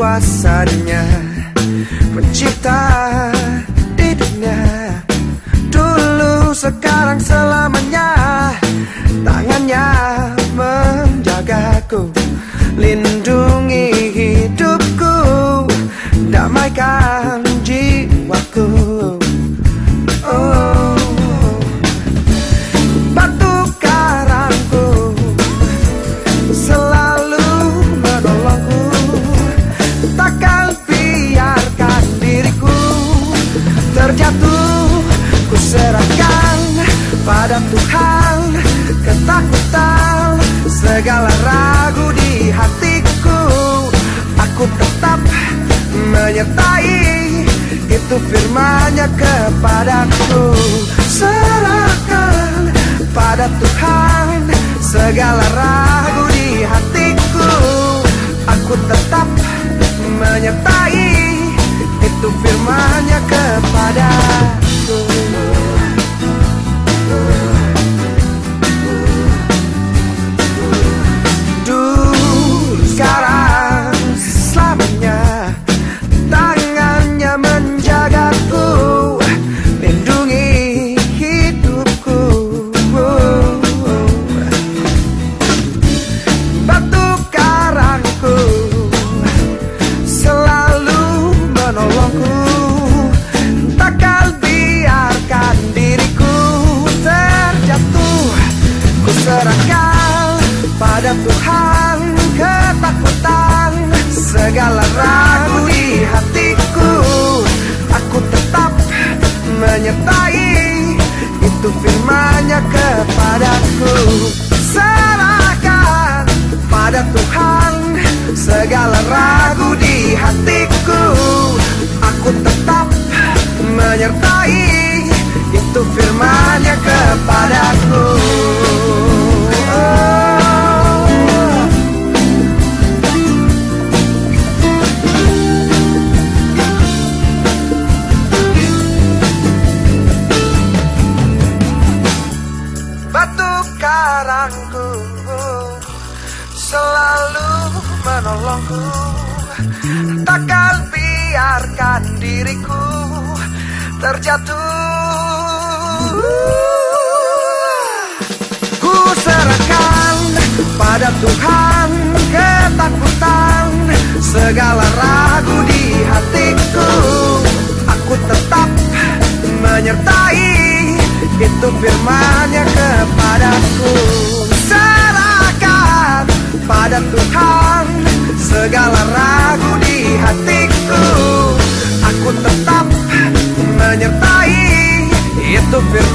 kuasanya Mencipta Ketakutan Segala ragu di hatiku. Aku tetap menyertai Itu firmannya kepadaku. Serahkan pada Tuhan Segala ragu di hatiku. Aku tetap menyertai Itu firmannya kepadaku Itu firmannya kepadaku Oh. Batu karangku Selalu menolongku Takkan biarkan diriku Terjatuh serahkan pada Tuhan ketakutan. Segala ragu di hatiku aku tetap menyertai itu firmannya kepadaku. Serahkan pada Tuhan segala ragu di hatiku aku tetap menyertai itu firman